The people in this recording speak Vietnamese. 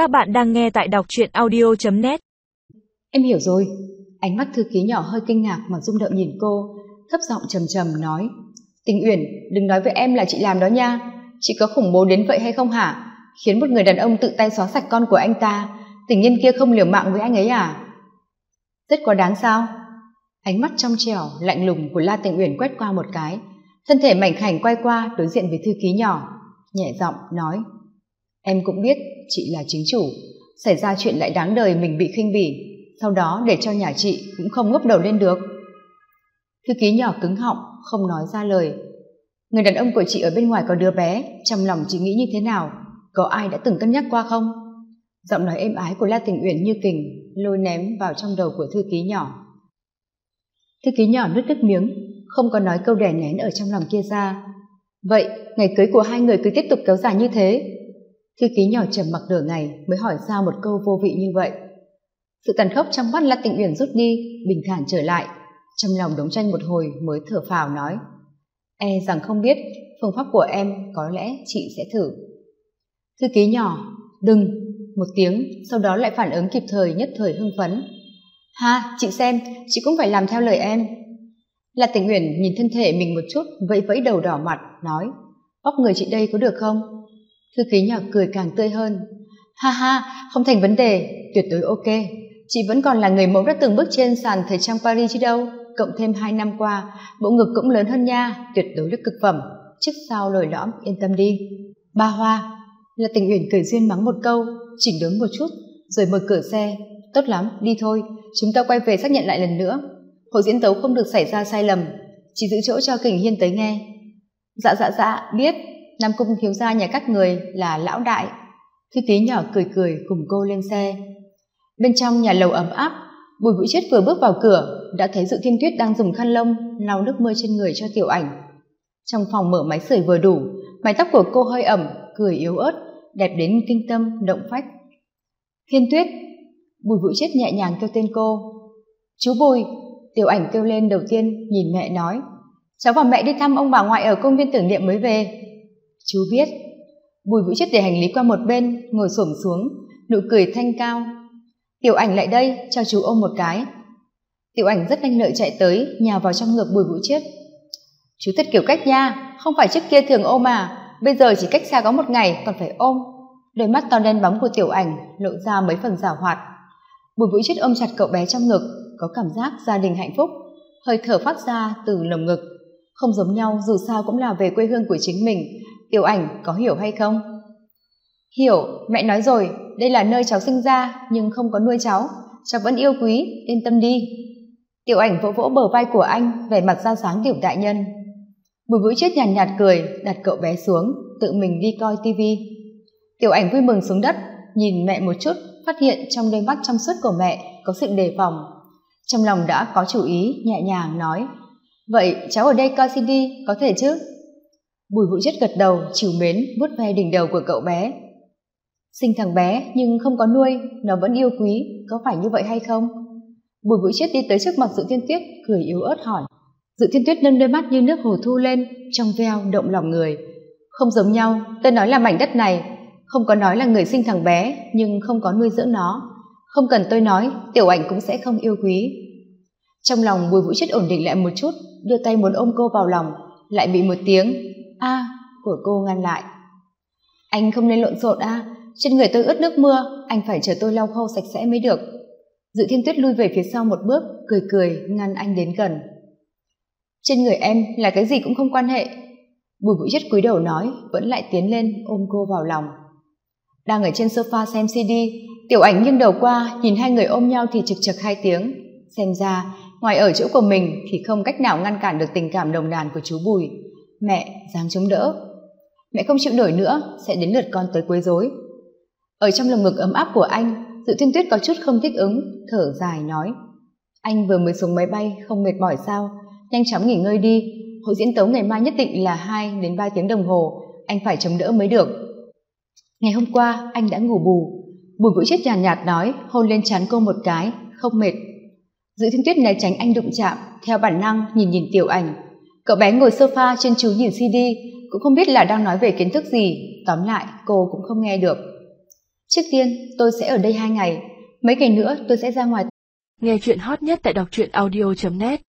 Các bạn đang nghe tại đọc truyện audio.net Em hiểu rồi. Ánh mắt thư ký nhỏ hơi kinh ngạc mà rung động nhìn cô, thấp giọng trầm trầm nói. Tình Uyển, đừng nói với em là chị làm đó nha. Chị có khủng bố đến vậy hay không hả? Khiến một người đàn ông tự tay xóa sạch con của anh ta, tình nhân kia không liều mạng với anh ấy à? Rất quá đáng sao? Ánh mắt trong trẻo, lạnh lùng của La Tình Uyển quét qua một cái, thân thể mảnh khảnh quay qua đối diện với thư ký nhỏ, nhẹ giọng nói em cũng biết chị là chính chủ. Xảy ra chuyện lại đáng đời mình bị khinh bỉ. Sau đó để cho nhà chị cũng không ngóc đầu lên được. Thư ký nhỏ cứng họng, không nói ra lời. Người đàn ông của chị ở bên ngoài có đứa bé, trong lòng chị nghĩ như thế nào? Có ai đã từng cân nhắc qua không? Giọng nói êm ái của la tình uyển như kình, lôi ném vào trong đầu của thư ký nhỏ. Thư ký nhỏ nuốt nước miếng, không có nói câu đè nén ở trong lòng kia ra. Vậy, ngày cưới của hai người cứ tiếp tục kéo dài như thế thư ký nhỏ trầm mặc nửa ngày mới hỏi ra một câu vô vị như vậy. Sự tàn khốc trong mắt la tịnh uyển rút đi, bình thản trở lại. Trong lòng đống tranh một hồi mới thở phào nói e rằng không biết phương pháp của em có lẽ chị sẽ thử. Thư ký nhỏ, đừng. Một tiếng, sau đó lại phản ứng kịp thời nhất thời hưng phấn. Ha, chị xem, chị cũng phải làm theo lời em. Là tịnh uyển nhìn thân thể mình một chút, vẫy vẫy đầu đỏ mặt, nói, bóc người chị đây có được không? Thư ký nhỏ cười càng tươi hơn. Ha ha, không thành vấn đề, tuyệt đối ok. Chị vẫn còn là người mẫu đã từng bước trên sàn thời trang paris chứ đâu. Cộng thêm hai năm qua, bộ ngực cũng lớn hơn nha, tuyệt đối là cực phẩm. Trước sau lồi lõm, yên tâm đi. Ba hoa, là tình uyển cười duyên mắng một câu, chỉnh đốn một chút, rồi mở cửa xe. Tốt lắm, đi thôi. Chúng ta quay về xác nhận lại lần nữa. Hội diễn tấu không được xảy ra sai lầm. Chỉ giữ chỗ cho kình hiên tới nghe. Dạ dạ dạ biết nam cung thiếu gia nhà các người là lão đại. Thư tí nhỏ cười cười cùng cô lên xe. Bên trong nhà lầu ấm áp, bùi vũ chết vừa bước vào cửa, đã thấy dự thiên tuyết đang dùng khăn lông lau nước mưa trên người cho tiểu ảnh. Trong phòng mở máy sưởi vừa đủ, mái tóc của cô hơi ẩm, cười yếu ớt, đẹp đến kinh tâm, động phách. Thiên tuyết, bùi vũ chết nhẹ nhàng kêu tên cô. Chú bùi, tiểu ảnh kêu lên đầu tiên, nhìn mẹ nói. Cháu và mẹ đi thăm ông bà ngoại ở công viên tưởng niệm mới về chú biết bùi vũ chết để hành lý qua một bên, ngồi xổm xuống, nụ cười thanh cao. Tiểu ảnh lại đây, cho chú ôm một cái. Tiểu ảnh rất nhanh lợi chạy tới, nhào vào trong ngực bùi vũ chết chú thật kiểu cách nha, không phải trước kia thường ôm mà bây giờ chỉ cách xa có một ngày, còn phải ôm. Đôi mắt to đen bóng của tiểu ảnh lộ ra mấy phần giả hoạt. Bùi vũ chết ôm chặt cậu bé trong ngực, có cảm giác gia đình hạnh phúc, hơi thở phát ra từ lồng ngực. Không giống nhau, dù sao cũng là về quê hương của chính mình tiểu ảnh có hiểu hay không? Hiểu mẹ nói rồi đây là nơi cháu sinh ra nhưng không có nuôi cháu. Cháu vẫn yêu quý yên tâm đi. Tiểu ảnh vỗ vỗ bờ vai của anh vẻ mặt ra sáng tiểu đại nhân. Bùi vũ chết nhàn nhạt, nhạt cười đặt cậu bé xuống tự mình đi coi tivi tiểu ảnh vui mừng xuống đất nhìn mẹ một chút phát hiện trong đôi mắt trong suốt của mẹ có sự đề phòng. Trong lòng đã có chủ ý nhẹ nhàng nói vậy cháu ở đây coi cd có thể chứ? Bùi vũ chất gật đầu, chiều mến, vuốt ve đỉnh đầu của cậu bé. Sinh thằng bé, nhưng không có nuôi, nó vẫn yêu quý, có phải như vậy hay không? Bùi vũ chết đi tới trước mặt dự thiên tuyết, cười yếu ớt hỏi. Dự thiên tuyết nâng đôi mắt như nước hồ thu lên, trong veo động lòng người. Không giống nhau tôi nói là mảnh đất này. Không có nói là người sinh thằng bé, nhưng không có nuôi dưỡng nó. Không cần tôi nói, tiểu ảnh cũng sẽ không yêu quý. Trong lòng bùi vũ chết ổn định lại một chút, đưa tay muốn ôm cô vào lòng, lại bị một tiếng a của cô ngăn lại. Anh không nên lộn xộn a trên người tôi ướt nước mưa, anh phải chờ tôi lau khô sạch sẽ mới được. Dự thiên tuyết lui về phía sau một bước, cười cười, ngăn anh đến gần. Trên người em là cái gì cũng không quan hệ. Bùi vũ chất cúi đầu nói, vẫn lại tiến lên ôm cô vào lòng. Đang ở trên sofa xem cd tiểu ảnh nghiêng đầu qua, nhìn hai người ôm nhau thì chực chực hai tiếng. Xem ra, ngoài ở chỗ của mình thì không cách nào ngăn cản được tình cảm đồng đàn của chú bùi mẹ dáng chống đỡ. Mẹ không chịu nổi nữa sẽ đến lượt con tới quấy rối. Ở trong lồng ngực ấm áp của anh dự thiên tuyết có chút không thích ứng thở dài nói. Anh vừa mới xuống máy bay không mệt mỏi sao? Nhanh chóng nghỉ ngơi đi. Hội diễn tấu ngày mai nhất định là hai đến ba tiếng đồng hồ anh phải chống đỡ mới được. Ngày hôm qua anh đã ngủ bù. Bùi vũ chết nhàn nhạt, nhạt nói hôn lên trán cô một cái không mệt. Dự thiên tuyết né tránh anh đụng chạm theo bản năng nhìn nhìn tiểu ảnh cậu bé ngồi sofa trên chú nhìn cd cũng không biết là đang nói về kiến thức gì. Tóm lại, cô cũng không nghe được. Trước tiên, tôi sẽ ở đây hai ngày. Mấy ngày nữa, tôi sẽ ra ngoài. Nghe chuyện hot nhất tại đọc truyện audio net.